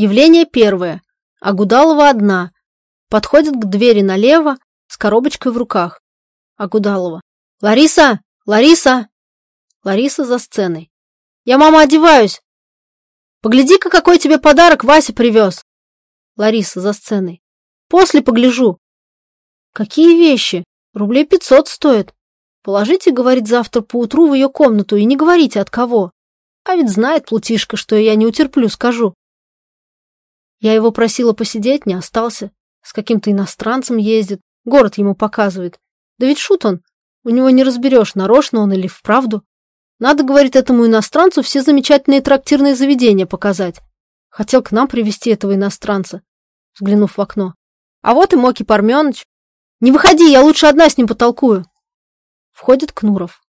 Явление первое. Агудалова одна. Подходит к двери налево с коробочкой в руках. Агудалова. «Лариса! Лариса!» Лариса за сценой. «Я, мама, одеваюсь!» «Погляди-ка, какой тебе подарок Вася привез!» Лариса за сценой. «После погляжу!» «Какие вещи? Рублей пятьсот стоит!» «Положите, — говорит, — завтра поутру в ее комнату и не говорите, от кого!» А ведь знает Плутишка, что я не утерплю, скажу. Я его просила посидеть, не остался. С каким-то иностранцем ездит, город ему показывает. Да ведь шут он, у него не разберешь, нарочно он или вправду. Надо, говорит, этому иностранцу все замечательные трактирные заведения показать. Хотел к нам привести этого иностранца, взглянув в окно. А вот и Моки Парменыч. Не выходи, я лучше одна с ним потолкую. Входит Кнуров.